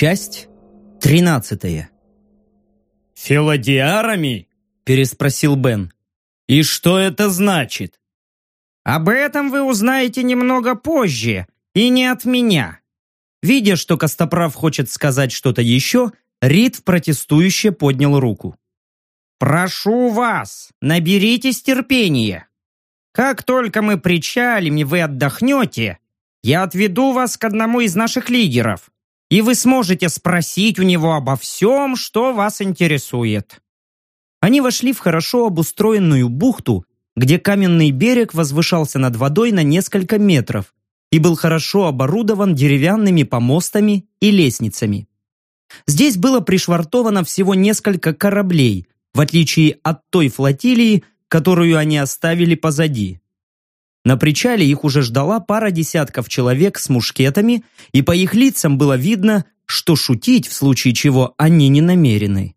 Часть тринадцатая. «Филодиарами?» – переспросил Бен. «И что это значит?» «Об этом вы узнаете немного позже, и не от меня». Видя, что Костоправ хочет сказать что-то еще, Рид протестующе поднял руку. «Прошу вас, наберитесь терпения. Как только мы причалим и вы отдохнете, я отведу вас к одному из наших лидеров, и вы сможете спросить у него обо всем, что вас интересует». Они вошли в хорошо обустроенную бухту, где каменный берег возвышался над водой на несколько метров и был хорошо оборудован деревянными помостами и лестницами. Здесь было пришвартовано всего несколько кораблей, в отличие от той флотилии, которую они оставили позади. На причале их уже ждала пара десятков человек с мушкетами, и по их лицам было видно, что шутить в случае чего они не намерены.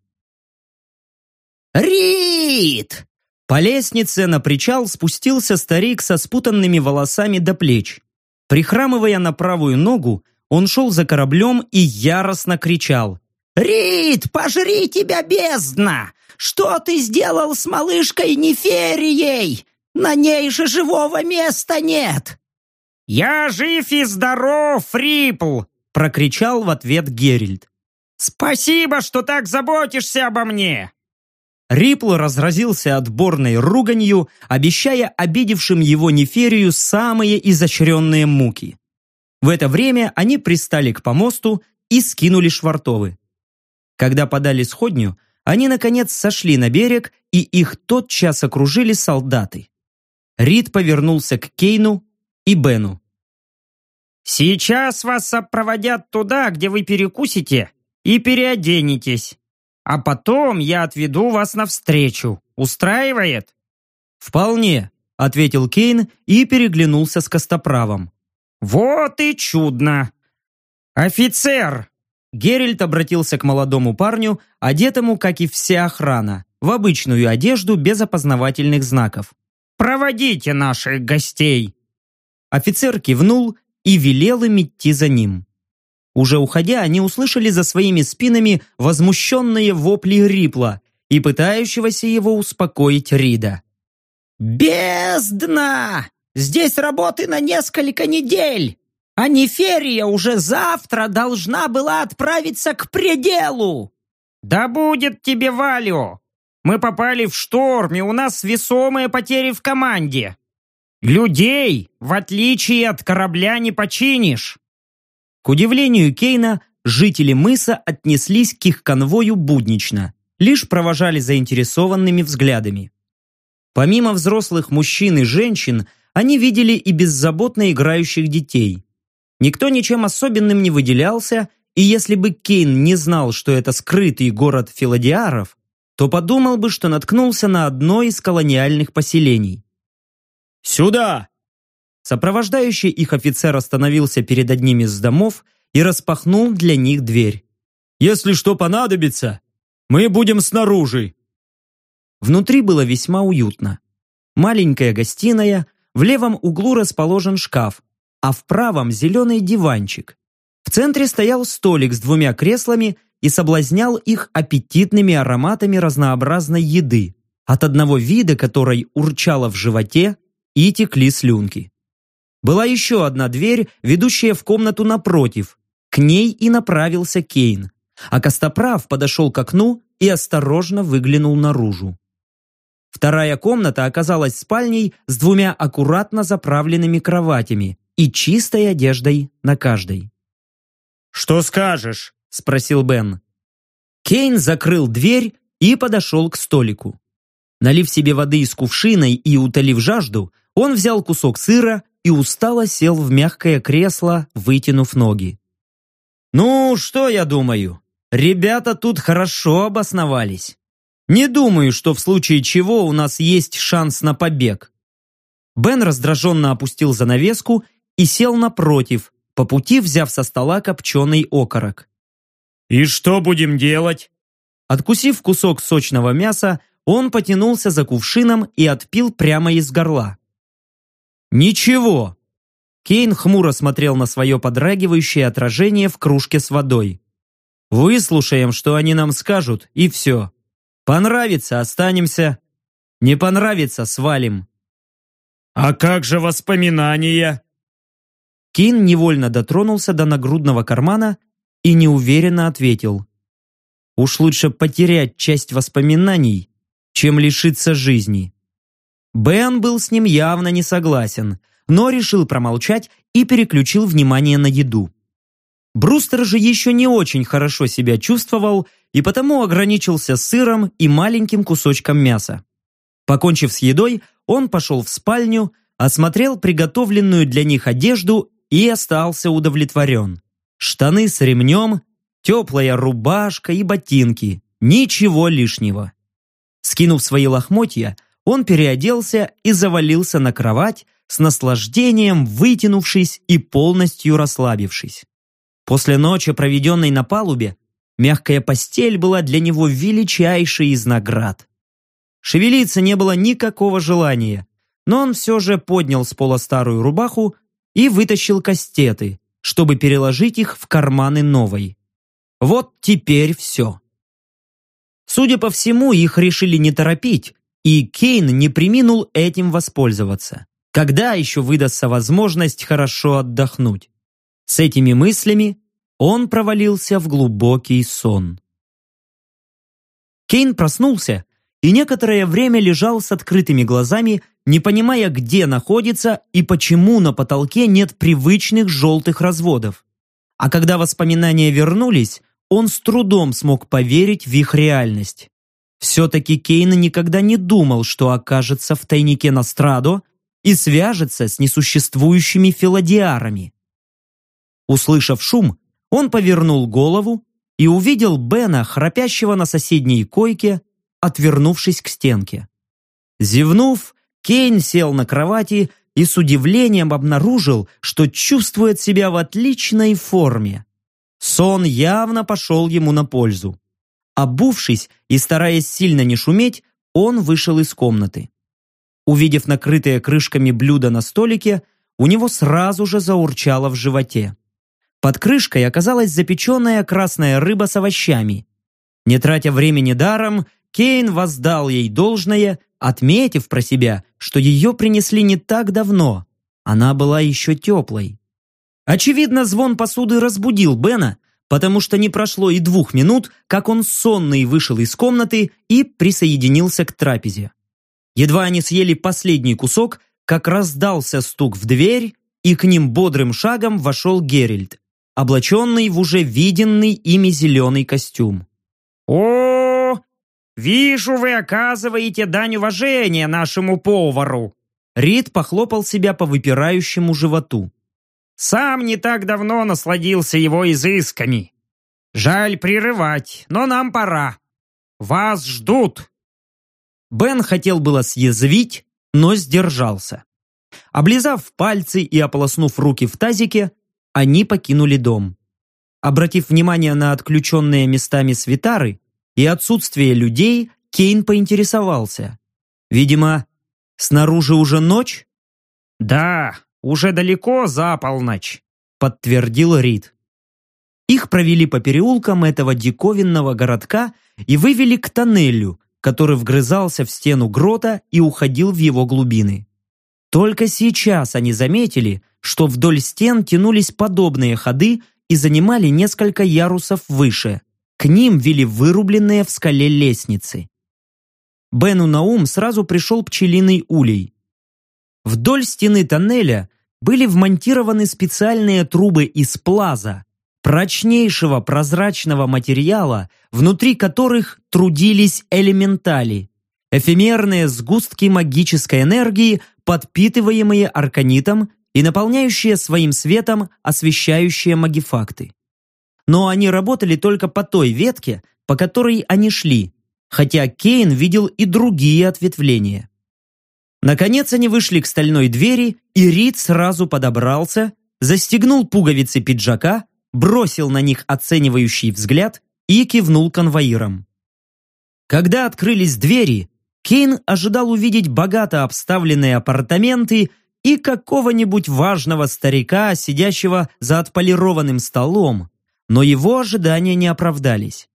«Рид!» По лестнице на причал спустился старик со спутанными волосами до плеч. Прихрамывая на правую ногу, он шел за кораблем и яростно кричал. «Рид, пожри тебя, бездна! Что ты сделал с малышкой Неферией? На ней же живого места нет!» «Я жив и здоров, Фрипл!» — прокричал в ответ Герильд. «Спасибо, что так заботишься обо мне!» Рипл разразился отборной руганью, обещая обидевшим его Неферию самые изощренные муки. В это время они пристали к помосту и скинули швартовы. Когда подали сходню, они, наконец, сошли на берег, и их тотчас окружили солдаты. Рид повернулся к Кейну и Бену. «Сейчас вас сопроводят туда, где вы перекусите и переоденетесь. А потом я отведу вас навстречу. Устраивает?» «Вполне», — ответил Кейн и переглянулся с Костоправом. «Вот и чудно! Офицер!» Геральт обратился к молодому парню, одетому, как и вся охрана, в обычную одежду без опознавательных знаков. Проводите наших гостей!» Офицер кивнул и велел им идти за ним. Уже уходя, они услышали за своими спинами возмущенные вопли Рипла и пытающегося его успокоить Рида. «Бездна! Здесь работы на несколько недель, а Неферия уже завтра должна была отправиться к пределу!» «Да будет тебе, Валю! Мы попали в шторм, и у нас весомые потери в команде. Людей, в отличие от корабля, не починишь. К удивлению Кейна, жители мыса отнеслись к их конвою буднично, лишь провожали заинтересованными взглядами. Помимо взрослых мужчин и женщин, они видели и беззаботно играющих детей. Никто ничем особенным не выделялся, и если бы Кейн не знал, что это скрытый город Филадиаров, то подумал бы, что наткнулся на одно из колониальных поселений. «Сюда!» Сопровождающий их офицер остановился перед одним из домов и распахнул для них дверь. «Если что понадобится, мы будем снаружи!» Внутри было весьма уютно. Маленькая гостиная, в левом углу расположен шкаф, а в правом зеленый диванчик. В центре стоял столик с двумя креслами и соблазнял их аппетитными ароматами разнообразной еды, от одного вида которой урчало в животе и текли слюнки. Была еще одна дверь, ведущая в комнату напротив. К ней и направился Кейн, а Костоправ подошел к окну и осторожно выглянул наружу. Вторая комната оказалась спальней с двумя аккуратно заправленными кроватями и чистой одеждой на каждой. «Что скажешь?» – спросил Бен. Кейн закрыл дверь и подошел к столику. Налив себе воды из кувшина и утолив жажду, он взял кусок сыра и устало сел в мягкое кресло, вытянув ноги. «Ну, что я думаю? Ребята тут хорошо обосновались. Не думаю, что в случае чего у нас есть шанс на побег». Бен раздраженно опустил занавеску и сел напротив, по пути взяв со стола копченый окорок. «И что будем делать?» Откусив кусок сочного мяса, он потянулся за кувшином и отпил прямо из горла. «Ничего!» Кейн хмуро смотрел на свое подрагивающее отражение в кружке с водой. Выслушаем, что они нам скажут, и все. Понравится – останемся. Не понравится – свалим. «А как же воспоминания?» Кин невольно дотронулся до нагрудного кармана и неуверенно ответил. «Уж лучше потерять часть воспоминаний, чем лишиться жизни». Бен был с ним явно не согласен, но решил промолчать и переключил внимание на еду. Брустер же еще не очень хорошо себя чувствовал и потому ограничился сыром и маленьким кусочком мяса. Покончив с едой, он пошел в спальню, осмотрел приготовленную для них одежду и остался удовлетворен. Штаны с ремнем, теплая рубашка и ботинки. Ничего лишнего. Скинув свои лохмотья, он переоделся и завалился на кровать, с наслаждением вытянувшись и полностью расслабившись. После ночи, проведенной на палубе, мягкая постель была для него величайшей из наград. Шевелиться не было никакого желания, но он все же поднял с пола старую рубаху и вытащил кастеты, чтобы переложить их в карманы новой. Вот теперь все. Судя по всему, их решили не торопить, и Кейн не приминул этим воспользоваться. Когда еще выдастся возможность хорошо отдохнуть? С этими мыслями он провалился в глубокий сон. Кейн проснулся и некоторое время лежал с открытыми глазами, не понимая, где находится и почему на потолке нет привычных желтых разводов. А когда воспоминания вернулись, он с трудом смог поверить в их реальность. Все-таки Кейн никогда не думал, что окажется в тайнике Настрадо и свяжется с несуществующими филадиарами. Услышав шум, он повернул голову и увидел Бена, храпящего на соседней койке, отвернувшись к стенке. Зевнув, Кейн сел на кровати и с удивлением обнаружил, что чувствует себя в отличной форме. Сон явно пошел ему на пользу. Обувшись и стараясь сильно не шуметь, он вышел из комнаты. Увидев накрытые крышками блюда на столике, у него сразу же заурчало в животе. Под крышкой оказалась запеченная красная рыба с овощами. Не тратя времени даром, Кейн воздал ей должное, отметив про себя, что ее принесли не так давно. Она была еще теплой. Очевидно, звон посуды разбудил Бена, потому что не прошло и двух минут, как он сонный вышел из комнаты и присоединился к трапезе. Едва они съели последний кусок, как раздался стук в дверь, и к ним бодрым шагом вошел Геральт, облаченный в уже виденный ими зеленый костюм. «О, «Вижу, вы оказываете дань уважения нашему повару!» Рид похлопал себя по выпирающему животу. «Сам не так давно насладился его изысками. Жаль прерывать, но нам пора. Вас ждут!» Бен хотел было съязвить, но сдержался. Облизав пальцы и ополоснув руки в тазике, они покинули дом. Обратив внимание на отключенные местами свитары, и отсутствие людей, Кейн поинтересовался. Видимо, снаружи уже ночь? Да, уже далеко за полночь, подтвердил Рид. Их провели по переулкам этого диковинного городка и вывели к тоннелю, который вгрызался в стену грота и уходил в его глубины. Только сейчас они заметили, что вдоль стен тянулись подобные ходы и занимали несколько ярусов выше. К ним вели вырубленные в скале лестницы. Бену на ум сразу пришел пчелиный улей. Вдоль стены тоннеля были вмонтированы специальные трубы из плаза, прочнейшего прозрачного материала, внутри которых трудились элементали, эфемерные сгустки магической энергии, подпитываемые арканитом и наполняющие своим светом освещающие магифакты но они работали только по той ветке, по которой они шли, хотя Кейн видел и другие ответвления. Наконец они вышли к стальной двери, и Рид сразу подобрался, застегнул пуговицы пиджака, бросил на них оценивающий взгляд и кивнул конвоирам. Когда открылись двери, Кейн ожидал увидеть богато обставленные апартаменты и какого-нибудь важного старика, сидящего за отполированным столом, но его ожидания не оправдались.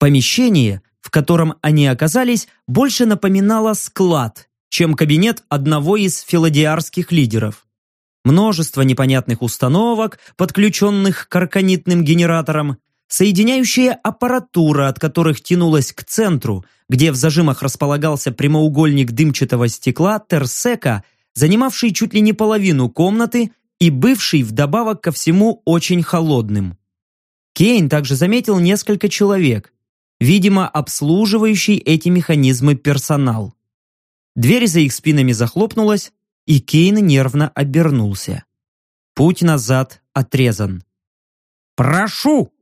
Помещение, в котором они оказались, больше напоминало склад, чем кабинет одного из филадиарских лидеров. Множество непонятных установок, подключенных к арканитным генераторам, соединяющая аппаратура, от которых тянулась к центру, где в зажимах располагался прямоугольник дымчатого стекла Терсека, занимавший чуть ли не половину комнаты и бывший вдобавок ко всему очень холодным. Кейн также заметил несколько человек, видимо, обслуживающий эти механизмы персонал. Дверь за их спинами захлопнулась, и Кейн нервно обернулся. Путь назад отрезан. «Прошу!»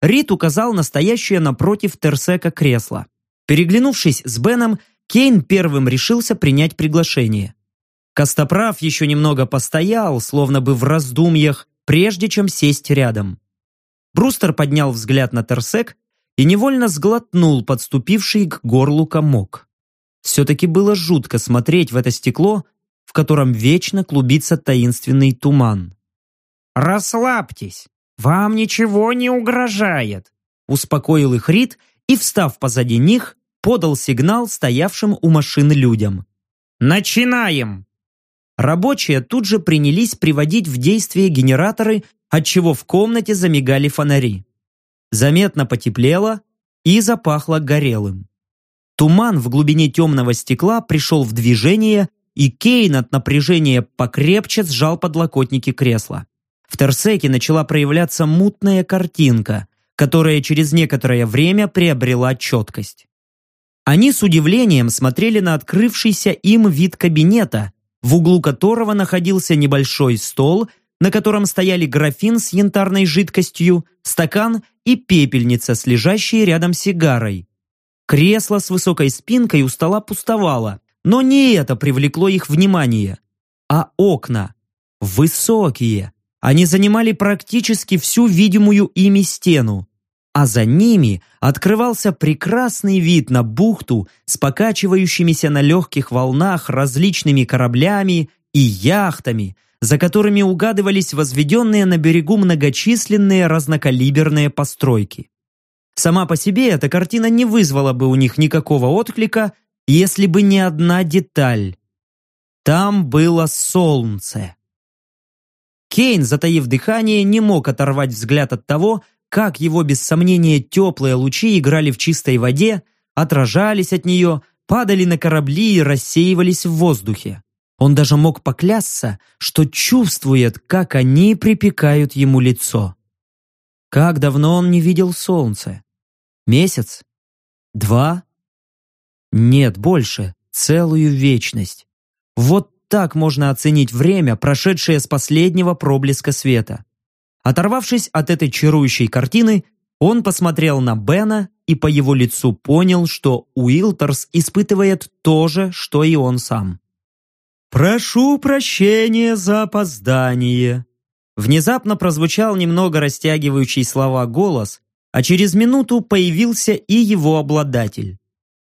Рид указал на стоящее напротив Терсека кресло. Переглянувшись с Беном, Кейн первым решился принять приглашение. Костоправ еще немного постоял, словно бы в раздумьях, прежде чем сесть рядом. Брустер поднял взгляд на Терсек и невольно сглотнул подступивший к горлу комок. Все-таки было жутко смотреть в это стекло, в котором вечно клубится таинственный туман. «Расслабьтесь, вам ничего не угрожает», успокоил их Рид и, встав позади них, подал сигнал стоявшим у машины людям. «Начинаем!» Рабочие тут же принялись приводить в действие генераторы, отчего в комнате замигали фонари. Заметно потеплело и запахло горелым. Туман в глубине темного стекла пришел в движение, и Кейн от напряжения покрепче сжал подлокотники кресла. В Терсеке начала проявляться мутная картинка, которая через некоторое время приобрела четкость. Они с удивлением смотрели на открывшийся им вид кабинета, в углу которого находился небольшой стол, на котором стояли графин с янтарной жидкостью, стакан и пепельница с лежащей рядом сигарой. Кресло с высокой спинкой у стола пустовало, но не это привлекло их внимание, а окна. Высокие. Они занимали практически всю видимую ими стену, а за ними открывался прекрасный вид на бухту с покачивающимися на легких волнах различными кораблями и яхтами, за которыми угадывались возведенные на берегу многочисленные разнокалиберные постройки. Сама по себе эта картина не вызвала бы у них никакого отклика, если бы не одна деталь. Там было солнце. Кейн, затаив дыхание, не мог оторвать взгляд от того, как его без сомнения теплые лучи играли в чистой воде, отражались от нее, падали на корабли и рассеивались в воздухе. Он даже мог поклясться, что чувствует, как они припекают ему лицо. Как давно он не видел солнца? Месяц? Два? Нет, больше. Целую вечность. Вот так можно оценить время, прошедшее с последнего проблеска света. Оторвавшись от этой чарующей картины, он посмотрел на Бена и по его лицу понял, что Уилтерс испытывает то же, что и он сам. «Прошу прощения за опоздание», Внезапно прозвучал немного растягивающий слова голос, а через минуту появился и его обладатель.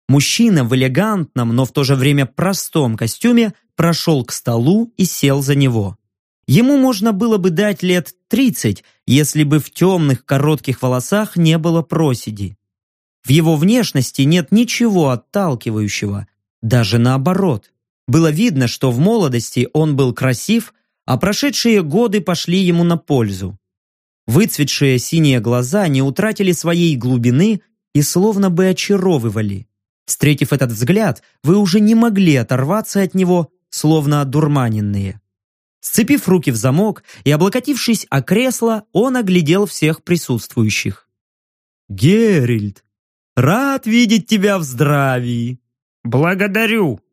Мужчина в элегантном, но в то же время простом костюме прошел к столу и сел за него. Ему можно было бы дать лет 30, если бы в темных коротких волосах не было проседи. В его внешности нет ничего отталкивающего, даже наоборот. Было видно, что в молодости он был красив, а прошедшие годы пошли ему на пользу. Выцветшие синие глаза не утратили своей глубины и словно бы очаровывали. Встретив этот взгляд, вы уже не могли оторваться от него, словно одурманенные. Сцепив руки в замок и облокотившись о кресло, он оглядел всех присутствующих. «Герильд, рад видеть тебя в здравии!» «Благодарю!»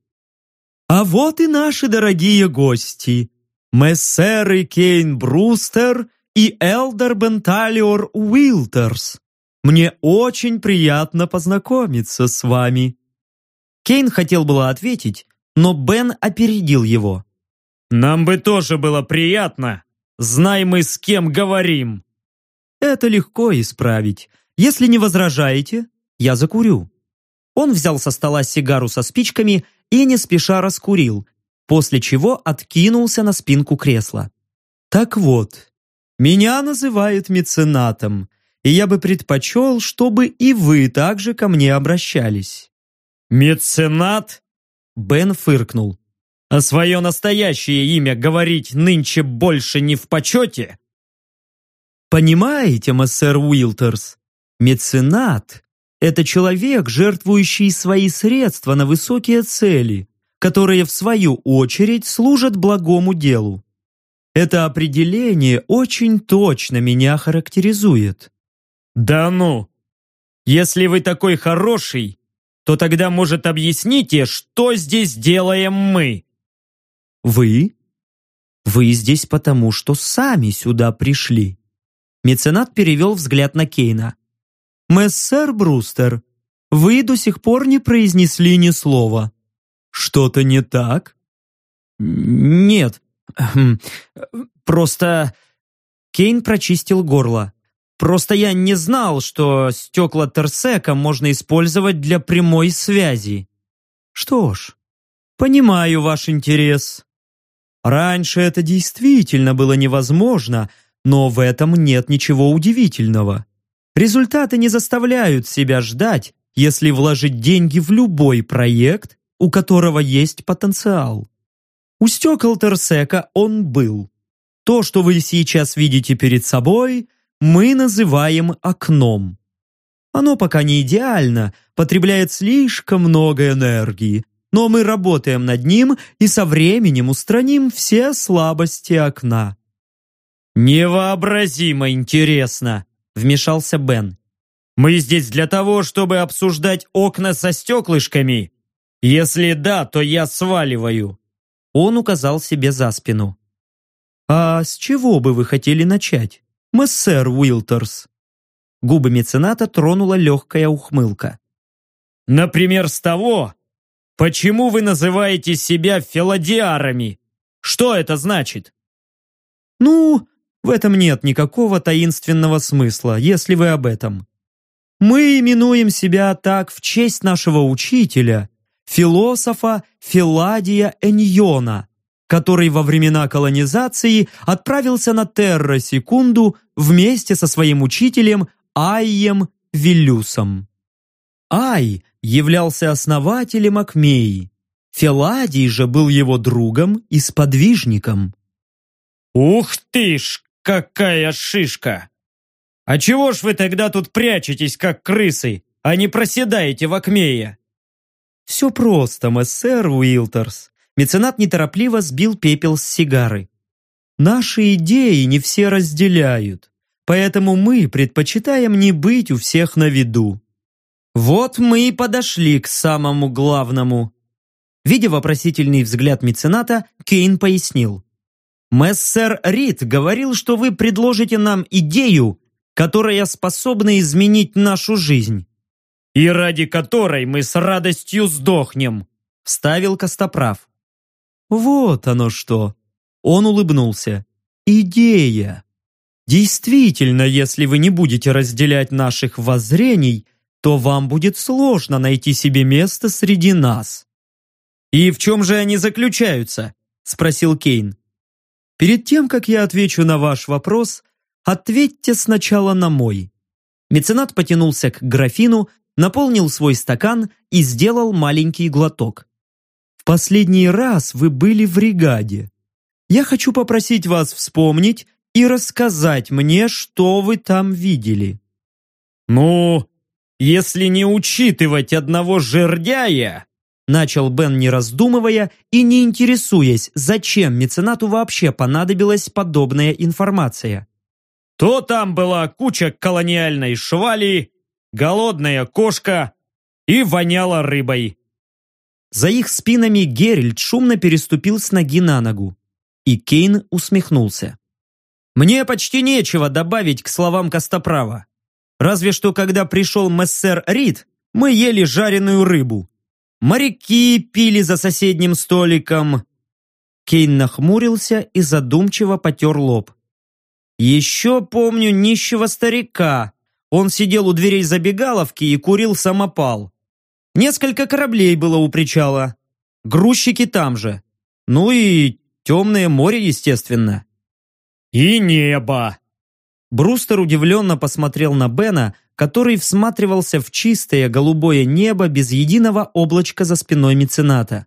«А вот и наши дорогие гости, мессеры Кейн Брустер и Элдер Бенталиор Уилтерс. Мне очень приятно познакомиться с вами». Кейн хотел было ответить, но Бен опередил его. Нам бы тоже было приятно. Знай мы, с кем говорим. Это легко исправить. Если не возражаете, я закурю. Он взял со стола сигару со спичками и не спеша раскурил, после чего откинулся на спинку кресла. Так вот, Меня называют меценатом, и я бы предпочел, чтобы и вы также ко мне обращались». «Меценат?» Бен фыркнул. «А свое настоящее имя говорить нынче больше не в почете?» Понимаете, мессер Уилтерс, меценат – это человек, жертвующий свои средства на высокие цели, которые, в свою очередь, служат благому делу. Это определение очень точно меня характеризует. «Да ну! Если вы такой хороший, то тогда, может, объясните, что здесь делаем мы?» «Вы? Вы здесь потому, что сами сюда пришли». Меценат перевел взгляд на Кейна. «Мессер Брустер, вы до сих пор не произнесли ни слова. Что-то не так?» «Нет, хм, просто...» Кейн прочистил горло. «Просто я не знал, что стекла Терсека можно использовать для прямой связи». «Что ж, понимаю ваш интерес. Раньше это действительно было невозможно, но в этом нет ничего удивительного. Результаты не заставляют себя ждать, если вложить деньги в любой проект, у которого есть потенциал. У стекол Терсека он был. То, что вы сейчас видите перед собой, мы называем окном. Оно пока не идеально, потребляет слишком много энергии, но мы работаем над ним и со временем устраним все слабости окна. «Невообразимо интересно!» – вмешался Бен. «Мы здесь для того, чтобы обсуждать окна со стеклышками. Если да, то я сваливаю». Он указал себе за спину. «А с чего бы вы хотели начать, мессер Уилтерс?» Губы мецената тронула легкая ухмылка. «Например, с того, почему вы называете себя филодиарами? Что это значит?» «Ну, в этом нет никакого таинственного смысла, если вы об этом. Мы именуем себя так в честь нашего учителя, философа Филадия Эньона, который во времена колонизации отправился на Терра Секунду вместе со своим учителем Айем Виллюсом. Ай являлся основателем Акмеи. Филадий же был его другом и сподвижником. «Ух ты ж, Какая шишка! А чего ж вы тогда тут прячетесь, как крысы, а не проседаете в Акмее? Все просто, мессер Уилтерс. Меценат неторопливо сбил пепел с сигары. Наши идеи не все разделяют, поэтому мы предпочитаем не быть у всех на виду. Вот мы и подошли к самому главному. Видя вопросительный взгляд мецената, Кейн пояснил. Мессер Рид говорил, что вы предложите нам идею, которая способна изменить нашу жизнь. И ради которой мы с радостью сдохнем, вставил Костоправ. Вот оно что. Он улыбнулся. Идея. Действительно, если вы не будете разделять наших воззрений, то вам будет сложно найти себе место среди нас. «И в чем же они заключаются?» – спросил Кейн. Перед тем, как я отвечу на ваш вопрос, ответьте сначала на мой. Меценат потянулся к графину, наполнил свой стакан и сделал маленький глоток. В последний раз вы были в Ригаде. Я хочу попросить вас вспомнить и рассказать мне, что вы там видели. Ну, если не учитывать одного жердяя, Начал Бен, не раздумывая и не интересуясь, зачем меценату вообще понадобилась подобная информация. То там была куча колониальной швали, голодная кошка и воняла рыбой. За их спинами Геральт шумно переступил с ноги на ногу. И Кейн усмехнулся. «Мне почти нечего добавить к словам Костоправа. Разве что, когда пришел мессер Рид, мы ели жареную рыбу, Моряки пили за соседним столиком. Кейн нахмурился и задумчиво потер лоб. Еще помню нищего старика. Он сидел у дверей забегаловки и курил самопал. Несколько кораблей было у причала. Грузчики там же. Ну и темное море, естественно. «И небо!» Брустер удивленно посмотрел на Бена, который всматривался в чистое голубое небо без единого облачка за спиной мецената.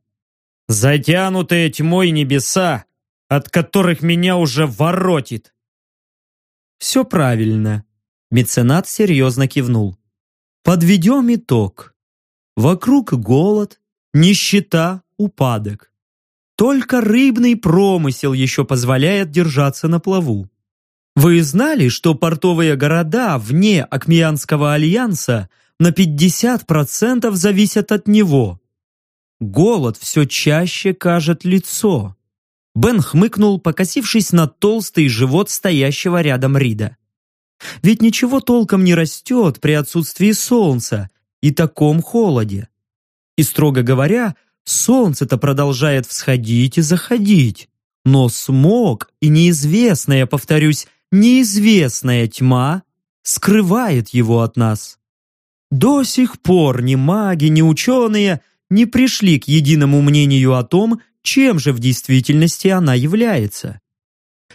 «Затянутые тьмой небеса, от которых меня уже воротит!» «Все правильно», — меценат серьезно кивнул. «Подведем итог. Вокруг голод, нищета, упадок. Только рыбный промысел еще позволяет держаться на плаву. Вы знали, что портовые города вне Акмеянского альянса на 50% зависят от него? Голод все чаще кажет лицо. Бен хмыкнул, покосившись на толстый живот стоящего рядом Рида. Ведь ничего толком не растет при отсутствии солнца и таком холоде. И, строго говоря, солнце-то продолжает всходить и заходить. Но смог и неизвестная, повторюсь, неизвестная тьма скрывает его от нас. До сих пор ни маги, ни ученые не пришли к единому мнению о том, чем же в действительности она является.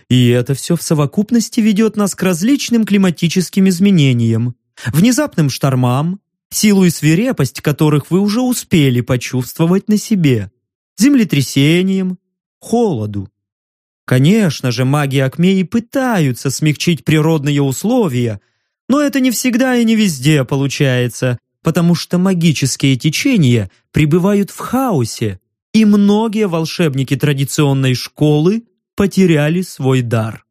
И это все в совокупности ведет нас к различным климатическим изменениям, внезапным штормам, силу и свирепость которых вы уже успели почувствовать на себе, землетрясениям, холоду. Конечно же, маги Акмеи пытаются смягчить природные условия, но это не всегда и не везде получается, потому что магические течения пребывают в хаосе, и многие волшебники традиционной школы потеряли свой дар.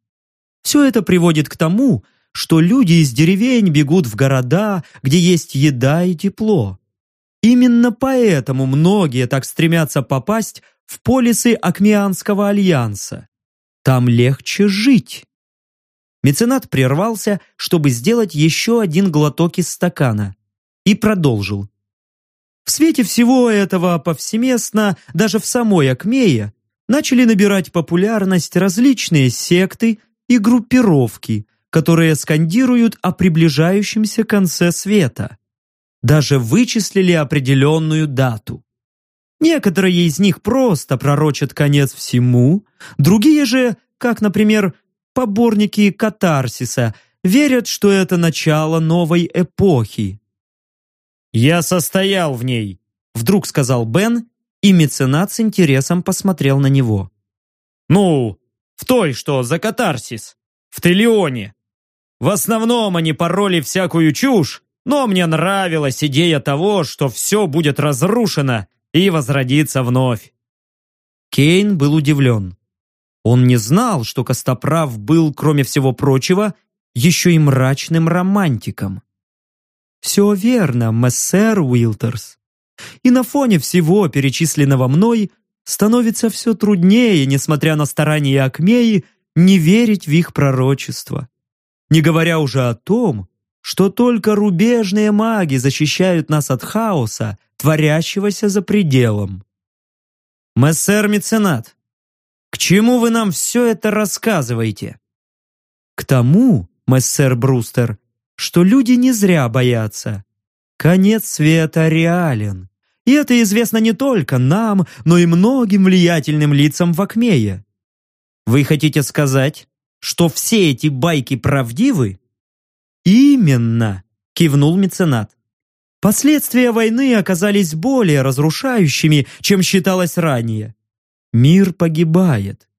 Все это приводит к тому, что люди из деревень бегут в города, где есть еда и тепло. Именно поэтому многие так стремятся попасть в полисы Акмеанского альянса. Там легче жить. Меценат прервался, чтобы сделать еще один глоток из стакана, и продолжил. В свете всего этого повсеместно, даже в самой Акмее, начали набирать популярность различные секты и группировки, которые скандируют о приближающемся конце света. Даже вычислили определенную дату. Некоторые из них просто пророчат конец всему, другие же, как, например, поборники катарсиса, верят, что это начало новой эпохи. «Я состоял в ней», — вдруг сказал Бен, и меценат с интересом посмотрел на него. «Ну, в той, что за катарсис, в Телеоне. В основном они пороли всякую чушь, но мне нравилась идея того, что все будет разрушено и возродиться вновь. Кейн был удивлен. Он не знал, что Костоправ был, кроме всего прочего, еще и мрачным романтиком. Все верно, мессер Уилтерс. И на фоне всего перечисленного мной становится все труднее, несмотря на старания Акмеи, не верить в их пророчество. Не говоря уже о том, что только рубежные маги защищают нас от хаоса, творящегося за пределом. Мессер Меценат, к чему вы нам все это рассказываете? К тому, мессер Брустер, что люди не зря боятся. Конец света реален. И это известно не только нам, но и многим влиятельным лицам в Акмее. Вы хотите сказать, что все эти байки правдивы? Именно, кивнул меценат. Последствия войны оказались более разрушающими, чем считалось ранее. Мир погибает.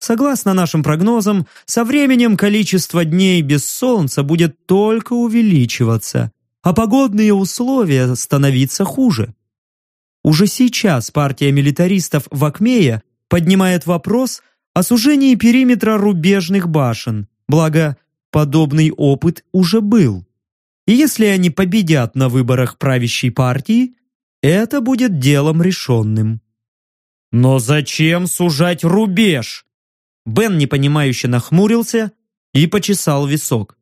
Согласно нашим прогнозам, со временем количество дней без солнца будет только увеличиваться, а погодные условия становиться хуже. Уже сейчас партия милитаристов в Акмее поднимает вопрос о сужении периметра рубежных башен, благо подобный опыт уже был. И если они победят на выборах правящей партии, это будет делом решенным. Но зачем сужать рубеж? Бен непонимающе нахмурился и почесал висок.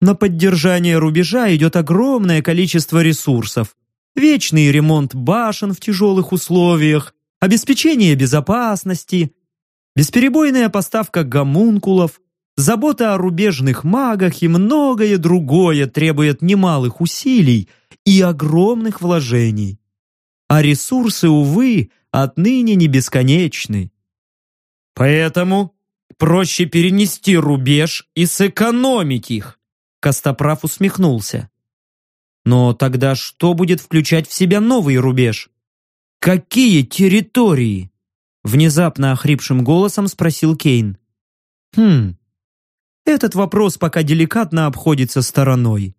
На поддержание рубежа идет огромное количество ресурсов. Вечный ремонт башен в тяжелых условиях, обеспечение безопасности, бесперебойная поставка гомункулов, Забота о рубежных магах и многое другое требует немалых усилий и огромных вложений. А ресурсы, увы, отныне не бесконечны. Поэтому проще перенести рубеж и сэкономить их. Костоправ усмехнулся. Но тогда что будет включать в себя новый рубеж? Какие территории? Внезапно охрипшим голосом спросил Кейн. Хм, этот вопрос пока деликатно обходится стороной.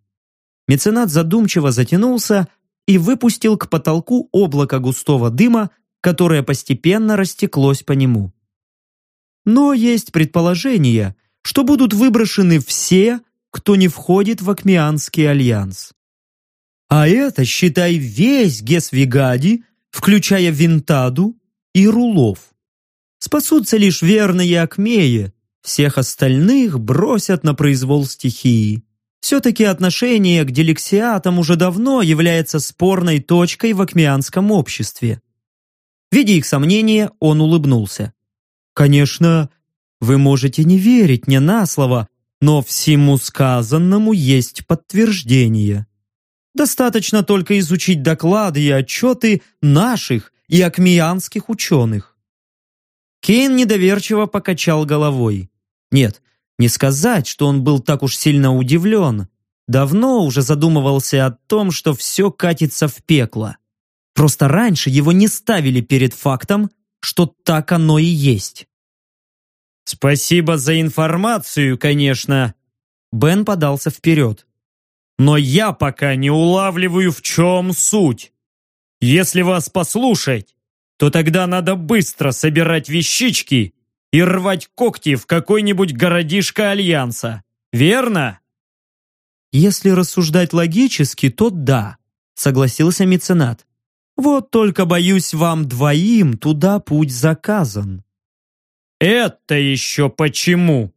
Меценат задумчиво затянулся и выпустил к потолку облако густого дыма, которое постепенно растеклось по нему. Но есть предположение, что будут выброшены все, кто не входит в Акмеанский альянс. А это, считай, весь Гесвигади, включая Винтаду и Рулов. Спасутся лишь верные Акмеи, всех остальных бросят на произвол стихии. Все-таки отношение к делексиатам уже давно является спорной точкой в акмеанском обществе. Видя их сомнения, он улыбнулся. «Конечно, вы можете не верить мне на слово, но всему сказанному есть подтверждение. Достаточно только изучить доклады и отчеты наших и акмеянских ученых». Кейн недоверчиво покачал головой. Нет, не сказать, что он был так уж сильно удивлен. Давно уже задумывался о том, что все катится в пекло. Просто раньше его не ставили перед фактом, что так оно и есть. «Спасибо за информацию, конечно». Бен подался вперед. «Но я пока не улавливаю, в чем суть. Если вас послушать, то тогда надо быстро собирать вещички и рвать когти в какой-нибудь городишко Альянса. Верно? Если рассуждать логически, то да, согласился меценат. Вот только, боюсь, вам двоим туда путь заказан. Это еще почему?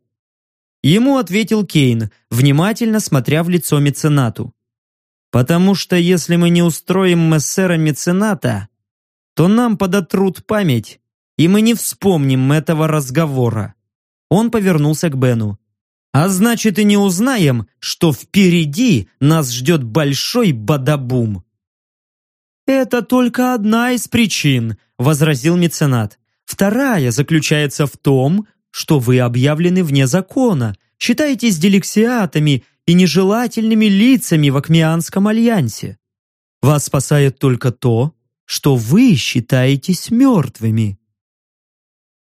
Ему ответил Кейн, внимательно смотря в лицо меценату. «Потому что если мы не устроим мессера мецената, то нам подотрут память и мы не вспомним этого разговора. Он повернулся к Бену. А значит и не узнаем, что впереди нас ждет большой бадабум. «Это только одна из причин», — возразил меценат. «Вторая заключается в том, что вы объявлены вне закона, считаетесь делексиатами и нежелательными лицами в Акмеанском альянсе. Вас спасает только то, что вы считаетесь мертвыми.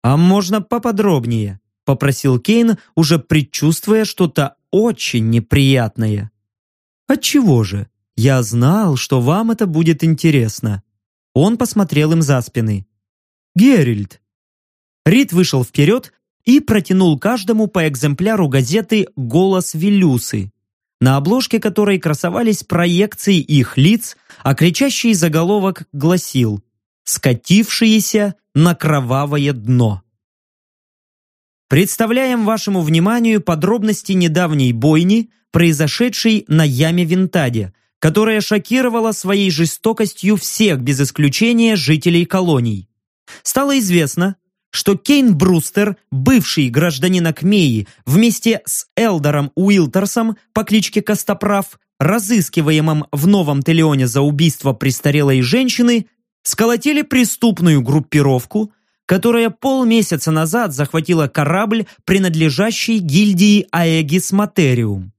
«А можно поподробнее?» – попросил Кейн, уже предчувствуя что-то очень неприятное. «Отчего же? Я знал, что вам это будет интересно». Он посмотрел им за спины. «Геральт». Рид вышел вперед и протянул каждому по экземпляру газеты «Голос Вилюсы», на обложке которой красовались проекции их лиц, а кричащий заголовок гласил «Скатившиеся на кровавое дно. Представляем вашему вниманию подробности недавней бойни, произошедшей на яме Винтаде, которая шокировала своей жестокостью всех без исключения жителей колоний. Стало известно, что Кейн Брустер, бывший гражданин Акмеи, вместе с Элдором Уилтерсом по кличке Костоправ, разыскиваемым в Новом Телеоне за убийство престарелой женщины, сколотили преступную группировку, которая полмесяца назад захватила корабль, принадлежащий гильдии Аэгис Материум.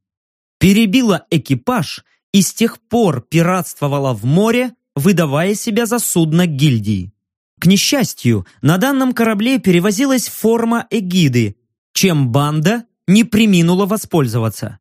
Перебила экипаж и с тех пор пиратствовала в море, выдавая себя за судно гильдии. К несчастью, на данном корабле перевозилась форма эгиды, чем банда не приминула воспользоваться.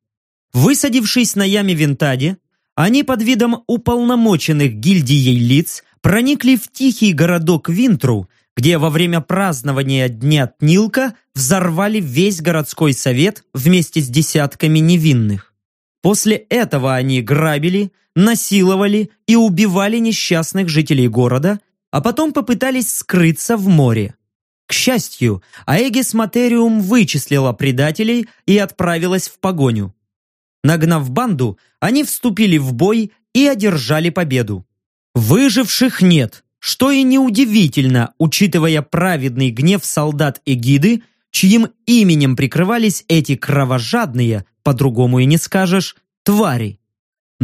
Высадившись на яме Винтаде, они под видом уполномоченных гильдией лиц проникли в тихий городок Винтру, где во время празднования Дня Тнилка взорвали весь городской совет вместе с десятками невинных. После этого они грабили, насиловали и убивали несчастных жителей города, а потом попытались скрыться в море. К счастью, Аэгис Материум вычислила предателей и отправилась в погоню. Нагнав банду, они вступили в бой и одержали победу. Выживших нет, что и неудивительно, учитывая праведный гнев солдат Эгиды, чьим именем прикрывались эти кровожадные, по-другому и не скажешь, твари.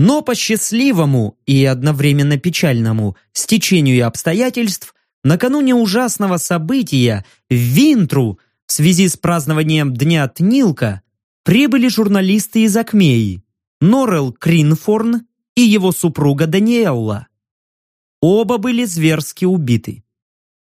Но по счастливому и одновременно печальному стечению обстоятельств накануне ужасного события в Винтру В связи с празднованием Дня Тнилка прибыли журналисты из Акмеи, Норрел Кринфорн и его супруга Даниэлла. Оба были зверски убиты.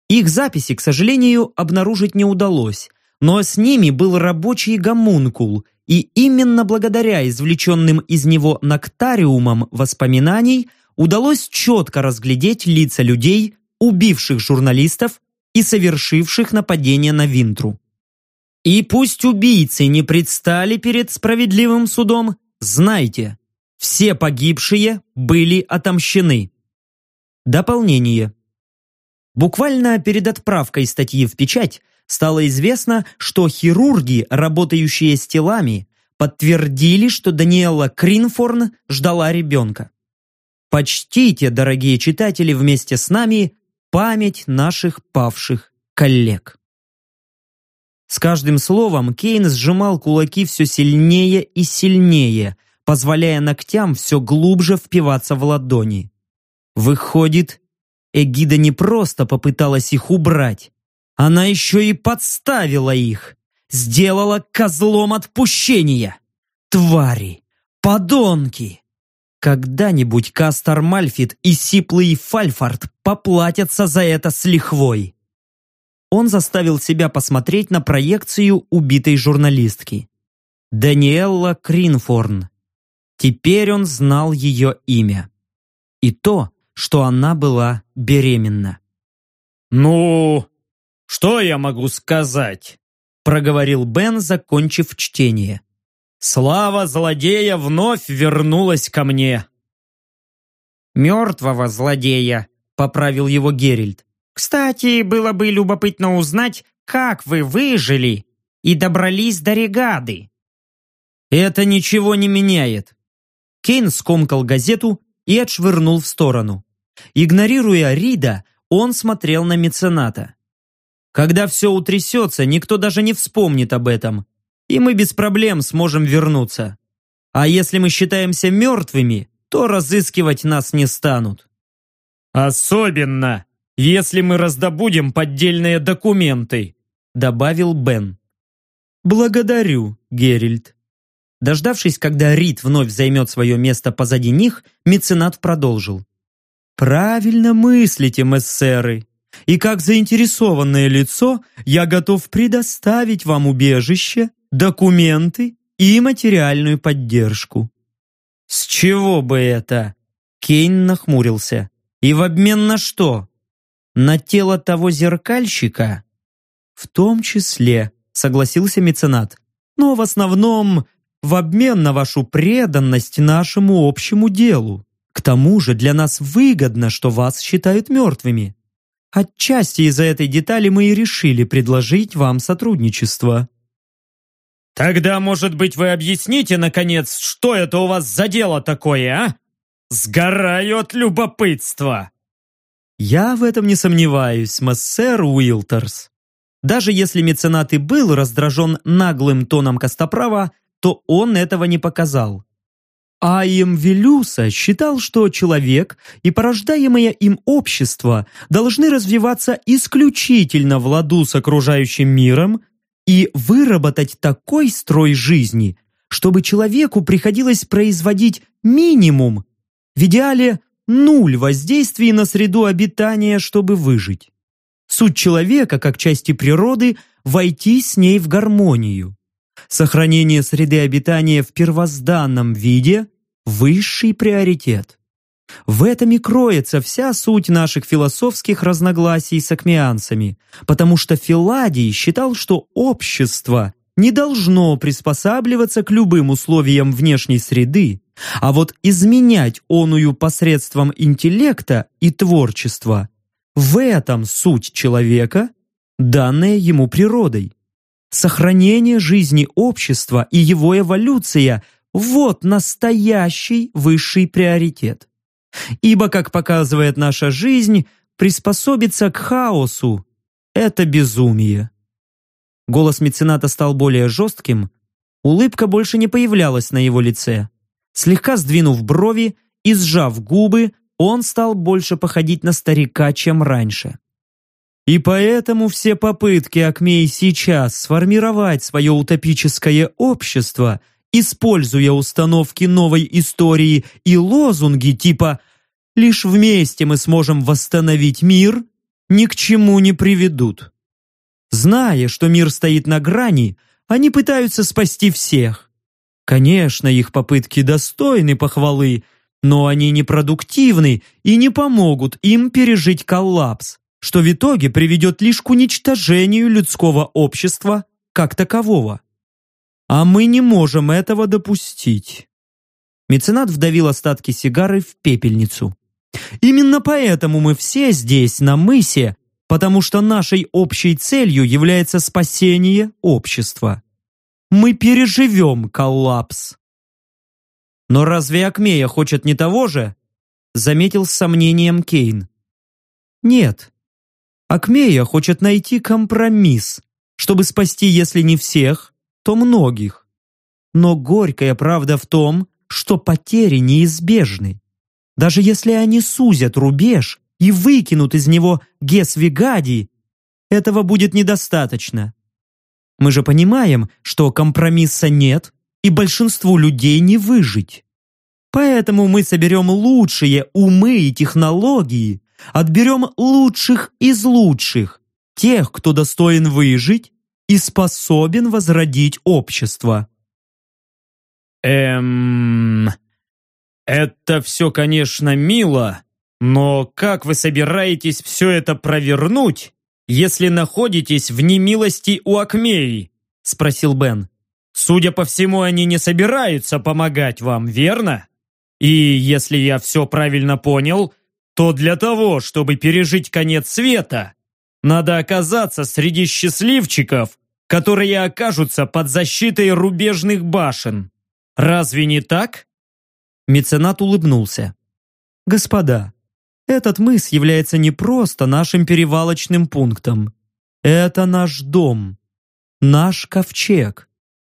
Их записи, к сожалению, обнаружить не удалось, но с ними был рабочий гомункул, и именно благодаря извлеченным из него ноктариумам воспоминаний удалось четко разглядеть лица людей, убивших журналистов и совершивших нападение на Винтру. И пусть убийцы не предстали перед справедливым судом, знайте, все погибшие были отомщены. Дополнение. Буквально перед отправкой статьи в печать стало известно, что хирурги, работающие с телами, подтвердили, что Даниэла Кринфорн ждала ребенка. Почтите, дорогие читатели, вместе с нами память наших павших коллег. С каждым словом Кейн сжимал кулаки все сильнее и сильнее, позволяя ногтям все глубже впиваться в ладони. Выходит, Эгида не просто попыталась их убрать, она еще и подставила их, сделала козлом отпущения. Твари, подонки! Когда-нибудь Кастар Мальфит и Сиплый Фальфорд поплатятся за это с лихвой он заставил себя посмотреть на проекцию убитой журналистки. Даниэлла Кринфорн. Теперь он знал ее имя. И то, что она была беременна. «Ну, что я могу сказать?» проговорил Бен, закончив чтение. «Слава злодея вновь вернулась ко мне!» «Мертвого злодея», — поправил его Герильд. Кстати, было бы любопытно узнать, как вы выжили и добрались до регады. Это ничего не меняет. Кейн скомкал газету и отшвырнул в сторону. Игнорируя Рида, он смотрел на мецената. Когда все утрясется, никто даже не вспомнит об этом, и мы без проблем сможем вернуться. А если мы считаемся мертвыми, то разыскивать нас не станут. Особенно, если мы раздобудем поддельные документы», добавил Бен. «Благодарю, Герильд». Дождавшись, когда Рид вновь займет свое место позади них, меценат продолжил. «Правильно мыслите, мессеры, и как заинтересованное лицо я готов предоставить вам убежище, документы и материальную поддержку». «С чего бы это?» Кейн нахмурился. «И в обмен на что?» на тело того зеркальщика? В том числе, согласился меценат, но в основном в обмен на вашу преданность нашему общему делу. К тому же для нас выгодно, что вас считают мертвыми. Отчасти из-за этой детали мы и решили предложить вам сотрудничество. Тогда, может быть, вы объясните, наконец, что это у вас за дело такое, а? Сгораю от любопытства. Я в этом не сомневаюсь, мессер Уилтерс. Даже если меценат и был раздражен наглым тоном Костоправа, то он этого не показал. Айем Велюса считал, что человек и порождаемое им общество должны развиваться исключительно в ладу с окружающим миром и выработать такой строй жизни, чтобы человеку приходилось производить минимум, в идеале нуль воздействий на среду обитания, чтобы выжить. Суть человека, как части природы, войти с ней в гармонию. Сохранение среды обитания в первозданном виде – высший приоритет. В этом и кроется вся суть наших философских разногласий с акмеанцами, потому что Филадий считал, что общество не должно приспосабливаться к любым условиям внешней среды, а вот изменять оную посредством интеллекта и творчества – в этом суть человека, данная ему природой. Сохранение жизни общества и его эволюция – вот настоящий высший приоритет. Ибо, как показывает наша жизнь, приспособиться к хаосу – это безумие. Голос мецената стал более жестким, улыбка больше не появлялась на его лице. Слегка сдвинув брови и сжав губы, он стал больше походить на старика, чем раньше. И поэтому все попытки Акмей сейчас сформировать свое утопическое общество, используя установки новой истории и лозунги типа «Лишь вместе мы сможем восстановить мир», ни к чему не приведут. Зная, что мир стоит на грани, они пытаются спасти всех. Конечно, их попытки достойны похвалы, но они непродуктивны и не помогут им пережить коллапс, что в итоге приведет лишь к уничтожению людского общества как такового. А мы не можем этого допустить. Меценат вдавил остатки сигары в пепельницу. Именно поэтому мы все здесь, на мысе, потому что нашей общей целью является спасение общества. Мы переживем коллапс. Но разве Акмея хочет не того же? Заметил с сомнением Кейн. Нет. Акмея хочет найти компромисс, чтобы спасти, если не всех, то многих. Но горькая правда в том, что потери неизбежны. Даже если они сузят рубеж и выкинут из него Гесвигади, этого будет недостаточно. Мы же понимаем, что компромисса нет, и большинству людей не выжить. Поэтому мы соберем лучшие умы и технологии, отберем лучших из лучших, тех, кто достоин выжить и способен возродить общество. Эм... Это все, конечно, мило, но как вы собираетесь все это провернуть, если находитесь в немилости у Акмеи? Спросил Бен. Судя по всему, они не собираются помогать вам, верно? И если я все правильно понял, то для того, чтобы пережить конец света, надо оказаться среди счастливчиков, которые окажутся под защитой рубежных башен. Разве не так? Меценат улыбнулся. Господа, этот мыс является не просто нашим перевалочным пунктом. Это наш дом, наш ковчег.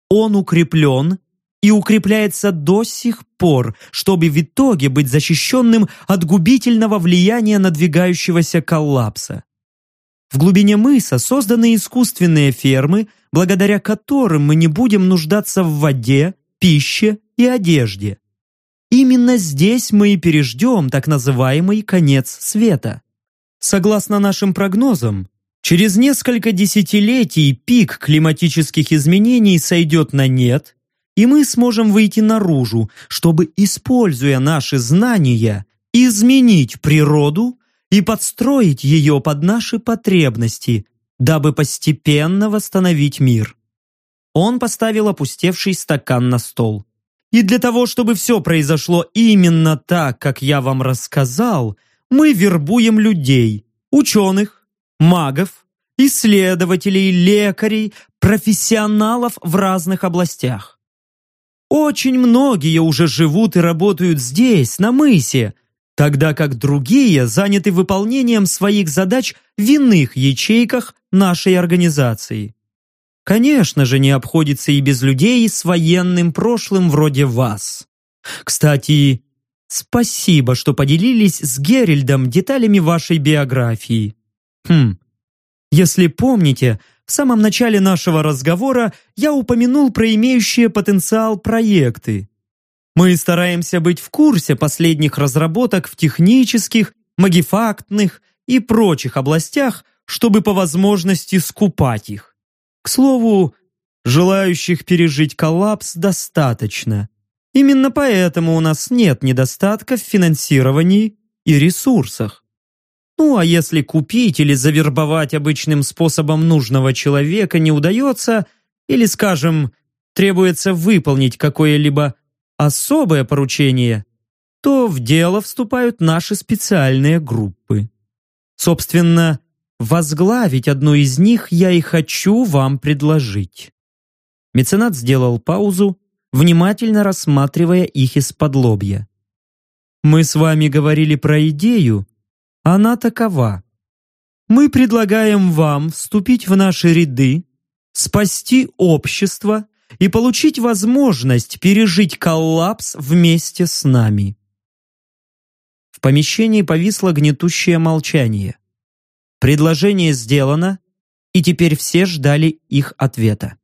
Он укреплен и укрепляется до сих пор, чтобы в итоге быть защищенным от губительного влияния надвигающегося коллапса. В глубине мыса созданы искусственные фермы, благодаря которым мы не будем нуждаться в воде, пище и одежде. Именно здесь мы и переждем так называемый конец света. Согласно нашим прогнозам, через несколько десятилетий пик климатических изменений сойдет на нет, и мы сможем выйти наружу, чтобы, используя наши знания, изменить природу и подстроить ее под наши потребности, дабы постепенно восстановить мир. Он поставил опустевший стакан на стол. И для того, чтобы все произошло именно так, как я вам рассказал, мы вербуем людей, ученых, магов, исследователей, лекарей, профессионалов в разных областях. Очень многие уже живут и работают здесь, на мысе, тогда как другие заняты выполнением своих задач в иных ячейках нашей организации. Конечно же, не обходится и без людей с военным прошлым вроде вас. Кстати, спасибо, что поделились с Геральдом деталями вашей биографии. Хм, если помните, в самом начале нашего разговора я упомянул про имеющие потенциал проекты. Мы стараемся быть в курсе последних разработок в технических, магифактных и прочих областях, чтобы по возможности скупать их. К слову, желающих пережить коллапс достаточно. Именно поэтому у нас нет недостатка в финансировании и ресурсах. Ну а если купить или завербовать обычным способом нужного человека не удается, или, скажем, требуется выполнить какое-либо особое поручение, то в дело вступают наши специальные группы. Собственно, возглавить одну из них я и хочу вам предложить. Меценат сделал паузу, внимательно рассматривая их из-под лобья. Мы с вами говорили про идею, она такова. Мы предлагаем вам вступить в наши ряды, спасти общество и получить возможность пережить коллапс вместе с нами. В помещении повисло гнетущее молчание. Предложение сделано, и теперь все ждали их ответа.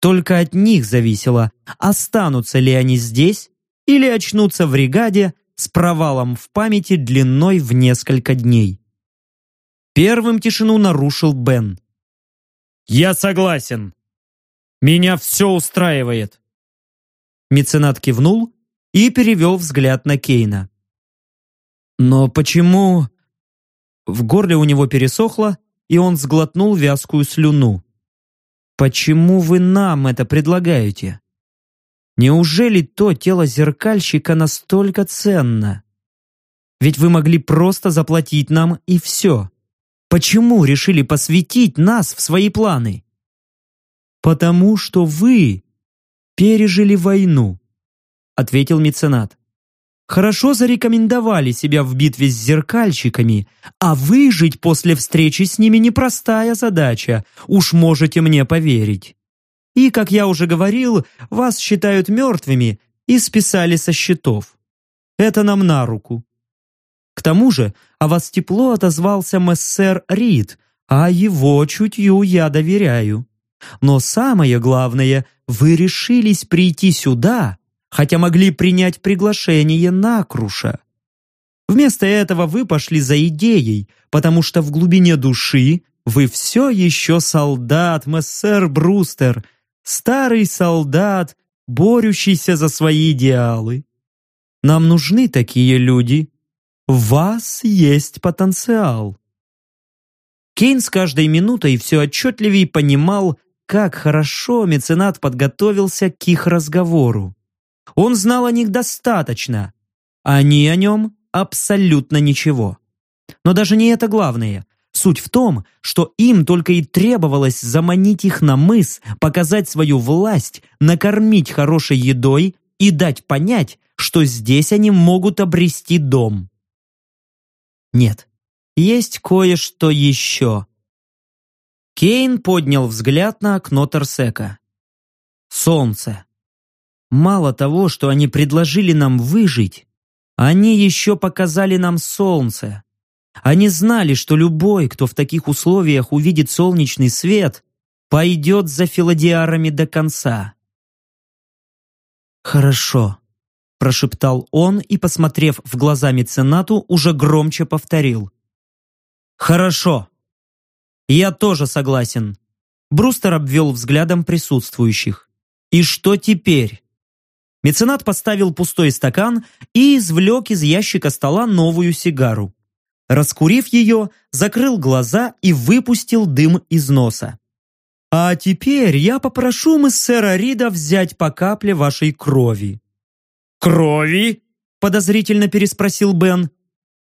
Только от них зависело, останутся ли они здесь или очнутся в бригаде с провалом в памяти длиной в несколько дней. Первым тишину нарушил Бен. «Я согласен. Меня все устраивает». Меценат кивнул и перевел взгляд на Кейна. «Но почему...» В горле у него пересохло, и он сглотнул вязкую слюну. «Почему вы нам это предлагаете? Неужели то тело зеркальщика настолько ценно? Ведь вы могли просто заплатить нам и все. Почему решили посвятить нас в свои планы?» «Потому что вы пережили войну», ответил меценат хорошо зарекомендовали себя в битве с зеркальщиками, а выжить после встречи с ними непростая задача, уж можете мне поверить. И, как я уже говорил, вас считают мертвыми и списали со счетов. Это нам на руку. К тому же о вас тепло отозвался мессер Рид, а его чутью я доверяю. Но самое главное, вы решились прийти сюда, хотя могли принять приглашение на Круша. Вместо этого вы пошли за идеей, потому что в глубине души вы все еще солдат, мессер Брустер, старый солдат, борющийся за свои идеалы. Нам нужны такие люди. В вас есть потенциал. Кейн с каждой минутой все отчетливее понимал, как хорошо меценат подготовился к их разговору. Он знал о них достаточно. Они о нем абсолютно ничего. Но даже не это главное. Суть в том, что им только и требовалось заманить их на мыс, показать свою власть, накормить хорошей едой и дать понять, что здесь они могут обрести дом. Нет, есть кое-что еще. Кейн поднял взгляд на окно Терсека. Солнце. Мало того, что они предложили нам выжить, они еще показали нам солнце. Они знали, что любой, кто в таких условиях увидит солнечный свет, пойдет за филодиарами до конца. «Хорошо», – прошептал он и, посмотрев в глаза меценату, уже громче повторил. «Хорошо. Я тоже согласен». Брустер обвел взглядом присутствующих. «И что теперь?» Меценат поставил пустой стакан и извлек из ящика стола новую сигару. Раскурив ее, закрыл глаза и выпустил дым из носа. «А теперь я попрошу мессера Рида взять по капле вашей крови». «Крови?» – подозрительно переспросил Бен.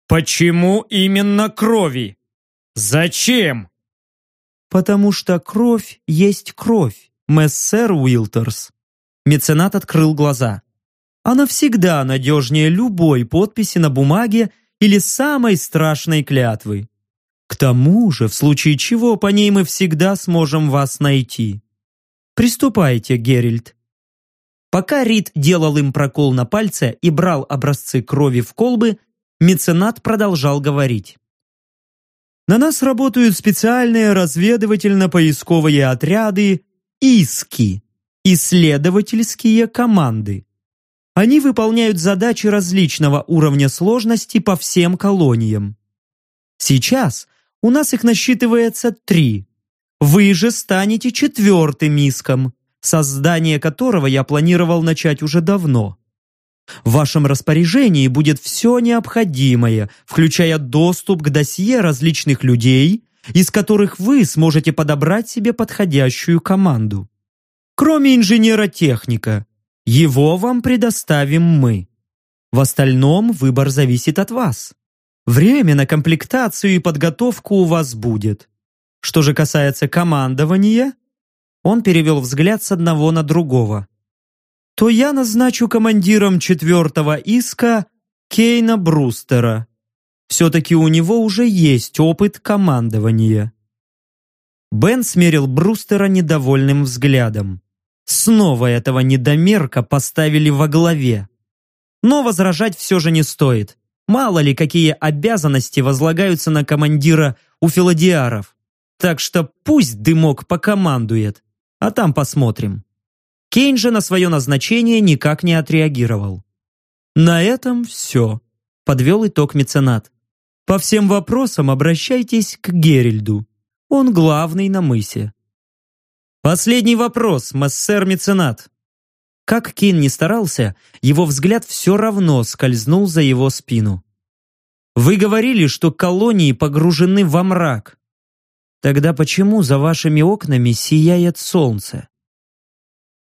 «Почему именно крови? Зачем?» «Потому что кровь есть кровь, мессер Уилтерс», Меценат открыл глаза. Она всегда надежнее любой подписи на бумаге или самой страшной клятвы. К тому же, в случае чего, по ней мы всегда сможем вас найти. Приступайте, Герильд. Пока Рид делал им прокол на пальце и брал образцы крови в колбы, меценат продолжал говорить. На нас работают специальные разведывательно-поисковые отряды «Иски», исследовательские команды. Они выполняют задачи различного уровня сложности по всем колониям. Сейчас у нас их насчитывается три. Вы же станете четвертым миском, создание которого я планировал начать уже давно. В вашем распоряжении будет все необходимое, включая доступ к досье различных людей, из которых вы сможете подобрать себе подходящую команду кроме инженера-техника. Его вам предоставим мы. В остальном выбор зависит от вас. Время на комплектацию и подготовку у вас будет. Что же касается командования, он перевел взгляд с одного на другого. То я назначу командиром четвертого иска Кейна Брустера. Все-таки у него уже есть опыт командования. Бен смерил Брустера недовольным взглядом. Снова этого недомерка поставили во главе. Но возражать все же не стоит. Мало ли, какие обязанности возлагаются на командира у филадиаров. Так что пусть дымок покомандует, а там посмотрим. Кейн же на свое назначение никак не отреагировал. На этом все, подвел итог меценат. По всем вопросам обращайтесь к Герильду. Он главный на мысе. Последний вопрос, мессер-меценат. Как Кин не старался, его взгляд все равно скользнул за его спину. Вы говорили, что колонии погружены во мрак. Тогда почему за вашими окнами сияет солнце?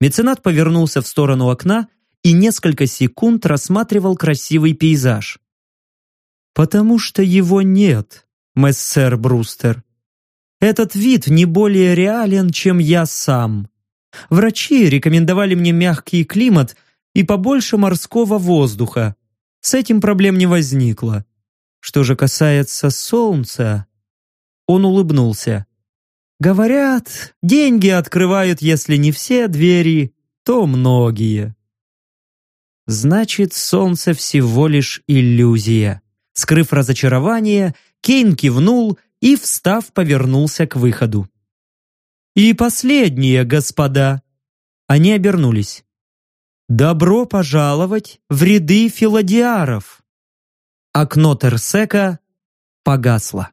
Меценат повернулся в сторону окна и несколько секунд рассматривал красивый пейзаж. «Потому что его нет, мессер Брустер. Этот вид не более реален, чем я сам. Врачи рекомендовали мне мягкий климат и побольше морского воздуха. С этим проблем не возникло. Что же касается солнца...» Он улыбнулся. «Говорят, деньги открывают, если не все двери, то многие». Значит, солнце всего лишь иллюзия. Скрыв разочарование, Кейн кивнул и, встав, повернулся к выходу. «И последнее, господа!» Они обернулись. «Добро пожаловать в ряды филадиаров!» Окно Терсека погасло.